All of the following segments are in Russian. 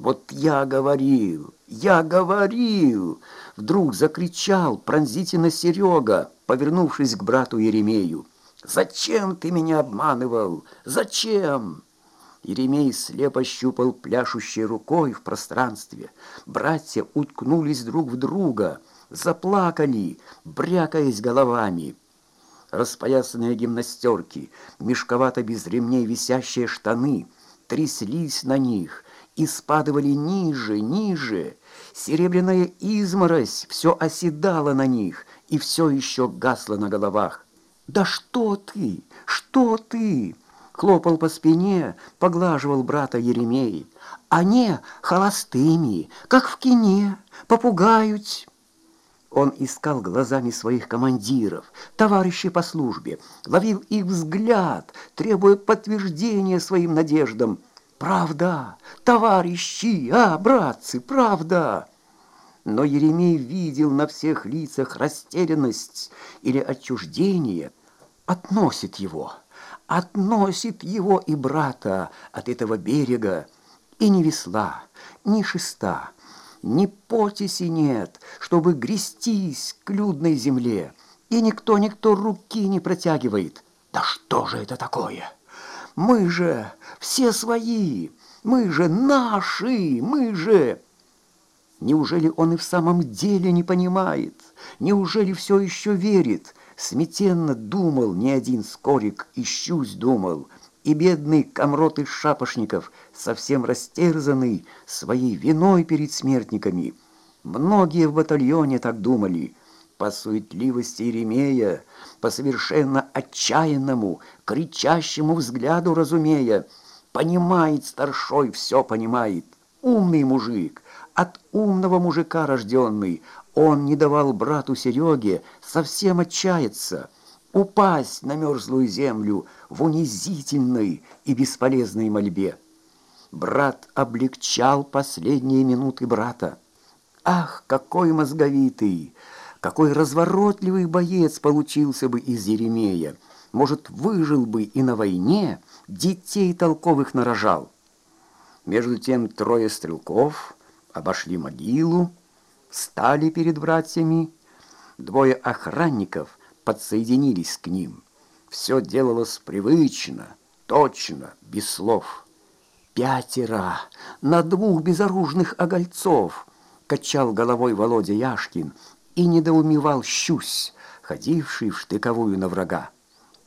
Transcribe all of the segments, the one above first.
Вот я говорил, я говорил, вдруг закричал пронзительно Серега, повернувшись к брату Еремею. Зачем ты меня обманывал? Зачем? Еремей слепо щупал пляшущей рукой в пространстве. Братья уткнулись друг в друга, заплакали, брякаясь головами. Распоясанные гимнастерки, мешковато без ремней висящие штаны, тряслись на них и спадывали ниже, ниже. Серебряная изморозь все оседала на них и все еще гасло на головах. «Да что ты? Что ты?» хлопал по спине, поглаживал брата Еремей. Они холостыми, как в кине, попугают. Он искал глазами своих командиров, товарищей по службе, ловил их взгляд, требуя подтверждения своим надеждам. «Правда, товарищи, а, братцы, правда!» Но Еремей видел на всех лицах растерянность или отчуждение, относит его – относит его и брата от этого берега, и ни весла, ни шеста, ни потеси нет, чтобы грестись к людной земле, и никто-никто руки не протягивает. Да что же это такое? Мы же все свои, мы же наши, мы же... Неужели он и в самом деле не понимает? Неужели все еще верит, Сметенно думал не один скорик, ищусь думал, и бедный комрот из шапошников, совсем растерзанный своей виной перед смертниками. Многие в батальоне так думали. По суетливости Еремея, по совершенно отчаянному, кричащему взгляду разумея, понимает старшой, все понимает. Умный мужик, от умного мужика рожденный, он не давал брату Сереге совсем отчаяться, упасть на мерзлую землю в унизительной и бесполезной мольбе. Брат облегчал последние минуты брата. Ах, какой мозговитый, какой разворотливый боец получился бы из Еремея! Может, выжил бы и на войне, детей толковых нарожал. Между тем трое стрелков обошли могилу, встали перед братьями. Двое охранников подсоединились к ним. Все делалось привычно, точно, без слов. «Пятеро на двух безоружных огольцов!» Качал головой Володя Яшкин и недоумевал щусь, ходивший в штыковую на врага.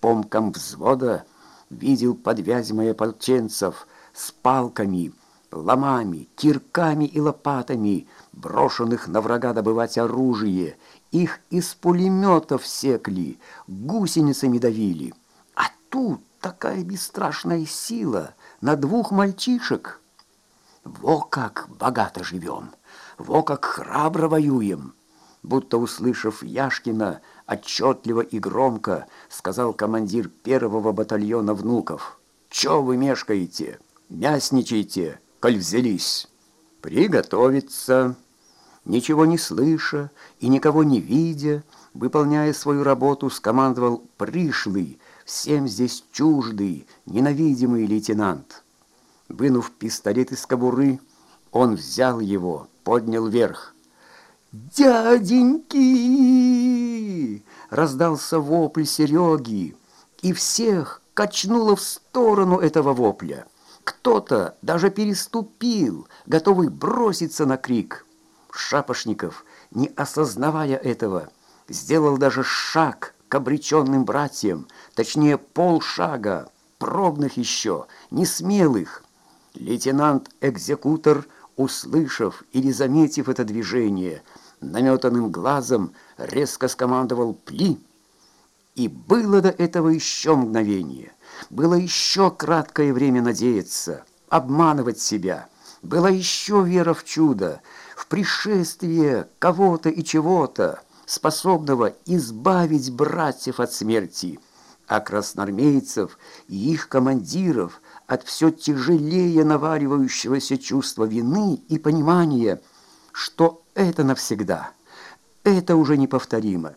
Помком взвода видел подвязь полченцев с палками, ломами, кирками и лопатами, брошенных на врага добывать оружие. Их из пулеметов секли, гусеницами давили. А тут такая бесстрашная сила на двух мальчишек. Во как богато живем, во как храбро воюем. Будто услышав Яшкина, отчетливо и громко сказал командир первого батальона внуков. «Чё вы мешкаете? Мясничайте!» коль взялись. Приготовиться, ничего не слыша и никого не видя, выполняя свою работу, скомандовал пришлый, всем здесь чуждый, ненавидимый лейтенант. Вынув пистолет из кобуры, он взял его, поднял вверх. «Дяденьки!» — раздался вопль Сереги, и всех качнуло в сторону этого вопля. Кто-то даже переступил, готовый броситься на крик. Шапошников, не осознавая этого, сделал даже шаг к обреченным братьям, точнее полшага, пробных еще, несмелых. Лейтенант-экзекутор, услышав или заметив это движение, наметанным глазом резко скомандовал «Пли!» И было до этого еще мгновение – было еще краткое время надеяться, обманывать себя. Была еще вера в чудо, в пришествие кого-то и чего-то, способного избавить братьев от смерти, а красноармейцев и их командиров от все тяжелее наваривающегося чувства вины и понимания, что это навсегда, это уже неповторимо.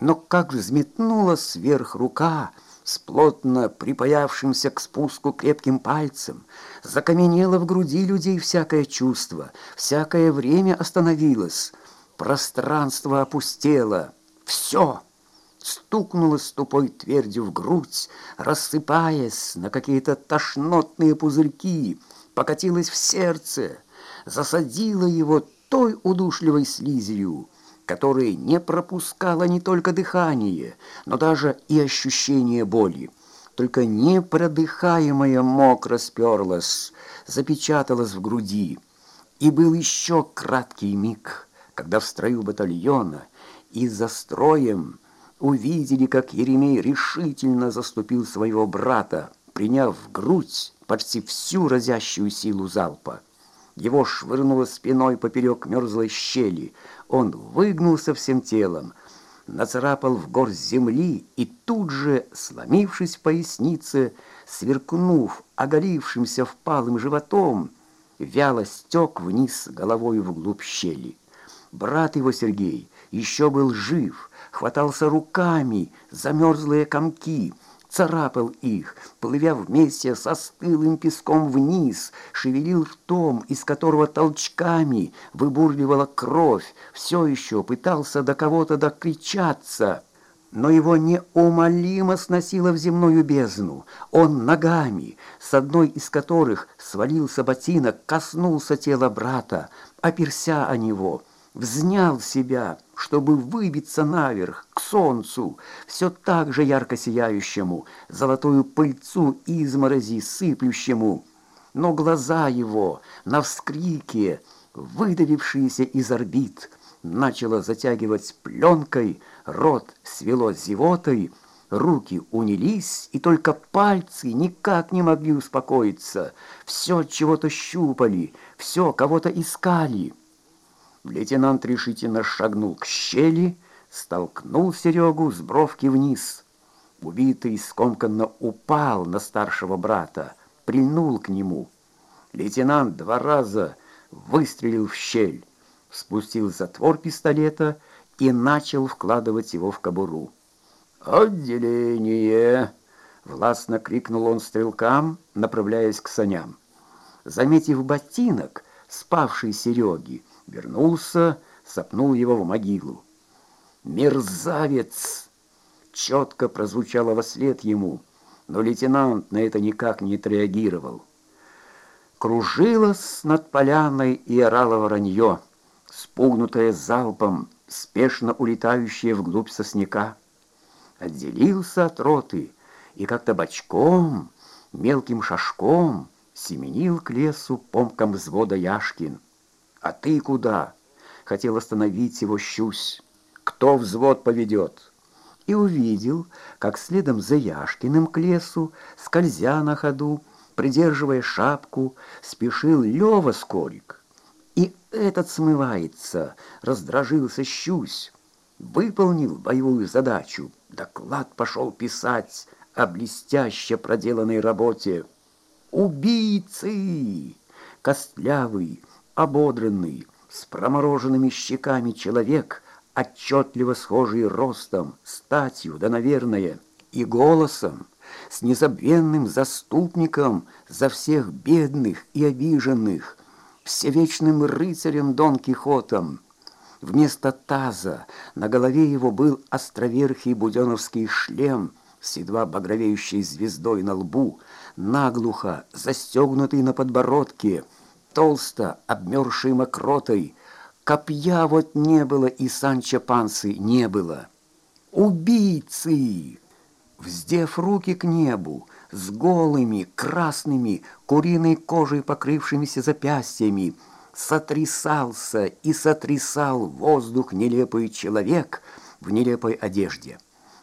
Но как взметнула сверх рука, с плотно припаявшимся к спуску крепким пальцем. Закаменело в груди людей всякое чувство, всякое время остановилось, пространство опустело. Все стукнуло с тупой твердью в грудь, рассыпаясь на какие-то тошнотные пузырьки, покатилось в сердце, засадило его той удушливой слизью, которая не пропускала не только дыхание, но даже и ощущение боли. Только непродыхаемая мокро сперлась, запечаталась в груди. И был еще краткий миг, когда в строю батальона и за строем увидели, как Еремей решительно заступил своего брата, приняв в грудь почти всю разящую силу залпа. Его швырнуло спиной поперек мерзлой щели. Он выгнулся всем телом, нацарапал в горсть земли и тут же, сломившись в пояснице, сверкнув оголившимся впалым животом, вяло стек вниз головой вглубь щели. Брат его Сергей еще был жив, хватался руками за мерзлые комки, царапал их, плывя вместе со стылым песком вниз, шевелил ртом, из которого толчками выбурливала кровь, все еще пытался до кого-то докричаться, но его неумолимо сносило в земную бездну. Он ногами, с одной из которых свалился ботинок, коснулся тела брата, оперся о него — взнял себя, чтобы выбиться наверх, к солнцу, все так же ярко сияющему, золотую пыльцу изморози сыплющему. Но глаза его на вскрике, выдавившиеся из орбит, начало затягивать пленкой, рот свело зевотой, руки унились, и только пальцы никак не могли успокоиться. Все чего-то щупали, все кого-то искали. Лейтенант решительно шагнул к щели, столкнул Серегу с бровки вниз. Убитый скомканно упал на старшего брата, прильнул к нему. Лейтенант два раза выстрелил в щель, спустил затвор пистолета и начал вкладывать его в кобуру. «Отделение!» — властно крикнул он стрелкам, направляясь к саням. Заметив ботинок, спавший Сереги, вернулся, сопнул его в могилу. «Мерзавец!» Четко прозвучало во след ему, но лейтенант на это никак не отреагировал. Кружилось над поляной и орало воронье, спугнутое залпом, спешно улетающее вглубь сосняка. Отделился от роты и как-то бочком, мелким шажком семенил к лесу помком взвода Яшкин. «А ты куда?» Хотел остановить его щусь. «Кто взвод поведет?» И увидел, как следом за Яшкиным к лесу, скользя на ходу, придерживая шапку, спешил Лёва Скорик. И этот смывается, раздражился щусь. Выполнил боевую задачу, доклад пошел писать о блестяще проделанной работе. «Убийцы!» Костлявый, ободренный, с промороженными щеками человек, отчетливо схожий ростом, статью, да, наверное, и голосом, с незабвенным заступником за всех бедных и обиженных, всевечным рыцарем Дон Кихотом. Вместо таза на голове его был островерхий буденовский шлем с едва багровеющей звездой на лбу, наглухо застегнутый на подбородке — толсто обмерзшей мокротой. Копья вот не было, и Санчо Пансы не было. Убийцы! Вздев руки к небу, с голыми, красными, куриной кожей покрывшимися запястьями, сотрясался и сотрясал воздух нелепый человек в нелепой одежде.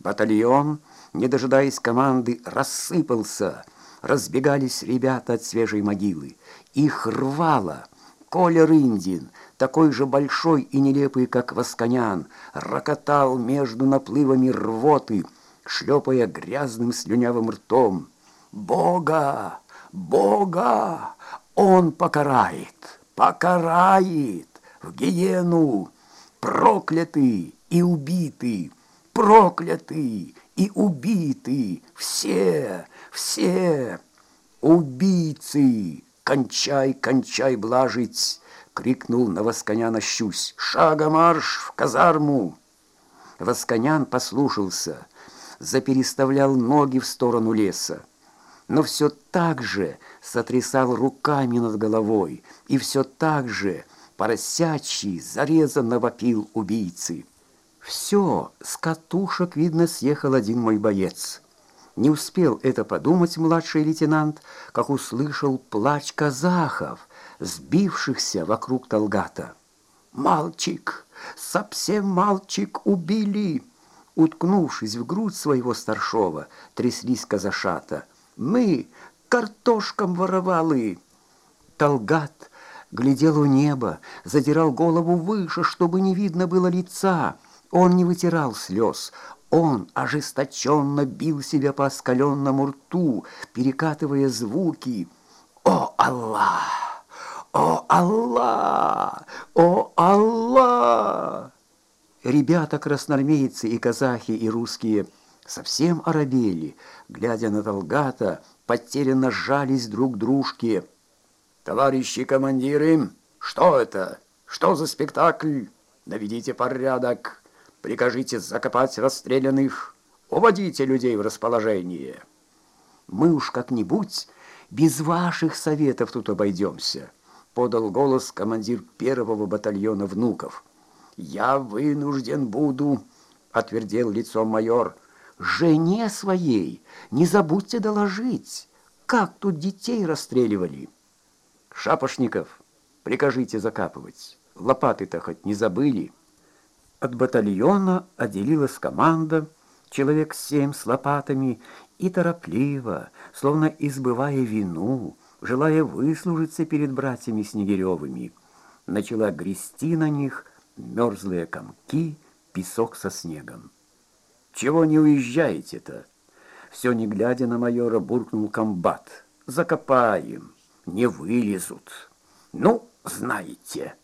Батальон, не дожидаясь команды, рассыпался, разбегались ребята от свежей могилы. Их рвало. Коля Рындин, такой же большой и нелепый, как Восконян, рокотал между наплывами рвоты, шлепая грязным слюнявым ртом. «Бога! Бога! Он покарает! Покарает! В гиену! Проклятый и убитый! Проклятый и убитый! Все, все, убийцы, кончай, кончай блажить, крикнул на Восконяна щусь. Шага марш в казарму! Восконян послушался, запереставлял ноги в сторону леса но все так же сотрясал руками над головой и все так же поросячий зарезанно вопил убийцы. Все, с катушек, видно, съехал один мой боец. Не успел это подумать младший лейтенант, как услышал плач казахов, сбившихся вокруг Талгата. «Мальчик! Совсем мальчик убили!» Уткнувшись в грудь своего старшова, тряслись казашата – мы картошкам воровали. Талгат глядел у неба, задирал голову выше, чтобы не видно было лица. Он не вытирал слез. Он ожесточенно бил себя по оскаленному рту, перекатывая звуки. «О, Аллах! О, Аллах! О, Аллах!» Ребята, красноармейцы и казахи, и русские – совсем оробели, глядя на Талгата, потерянно сжались друг к дружке. «Товарищи командиры, что это? Что за спектакль? Наведите порядок, прикажите закопать расстрелянных, уводите людей в расположение. Мы уж как-нибудь без ваших советов тут обойдемся», подал голос командир первого батальона внуков. «Я вынужден буду», — отвердел лицом майор, — жене своей не забудьте доложить, как тут детей расстреливали. Шапошников, прикажите закапывать. Лопаты-то хоть не забыли. От батальона отделилась команда, человек семь с лопатами, и торопливо, словно избывая вину, желая выслужиться перед братьями Снегиревыми, начала грести на них мерзлые комки, песок со снегом. Чего не уезжаете-то? Все не глядя на майора, буркнул комбат. Закопаем, не вылезут. Ну, знаете,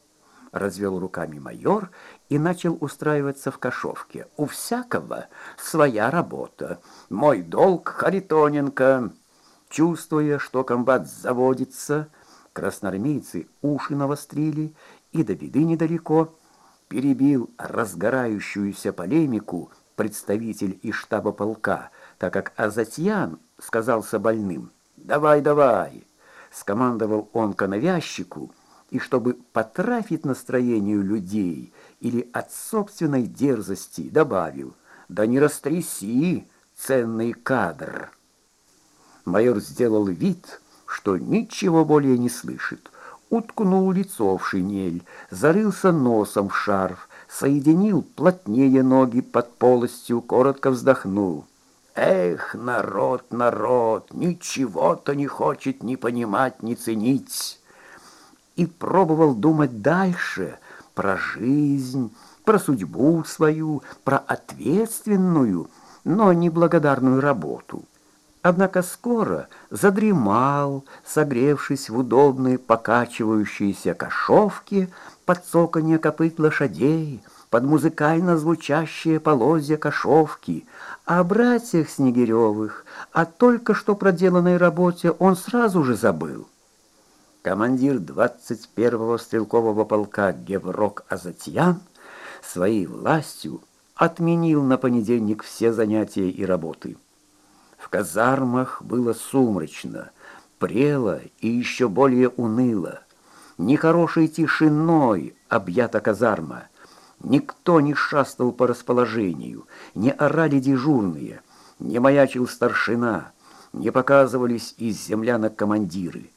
развел руками майор и начал устраиваться в кашовке. У всякого своя работа. Мой долг Харитоненко. Чувствуя, что комбат заводится, красноармейцы уши навострили и до беды недалеко, перебил разгорающуюся полемику представитель из штаба полка, так как Азатьян сказался больным. «Давай, давай!» — скомандовал он коновязчику, и чтобы потрафить настроению людей или от собственной дерзости, добавил «Да не растряси, ценный кадр!» Майор сделал вид, что ничего более не слышит, уткнул лицо в шинель, зарылся носом в шарф, соединил плотнее ноги под полостью, коротко вздохнул. Эх, народ, народ, ничего-то не хочет ни понимать, ни ценить. И пробовал думать дальше про жизнь, про судьбу свою, про ответственную, но неблагодарную работу. Однако скоро задремал, согревшись в удобной покачивающейся кошовке под цоканье копыт лошадей, под музыкально звучащие полозья кошовки, о братьях Снегиревых, о только что проделанной работе он сразу же забыл. Командир 21-го стрелкового полка Геврок Азатьян своей властью отменил на понедельник все занятия и работы. В казармах было сумрачно, прело и еще более уныло. Нехорошей тишиной объята казарма. Никто не шастал по расположению, не орали дежурные, не маячил старшина, не показывались из землянок командиры.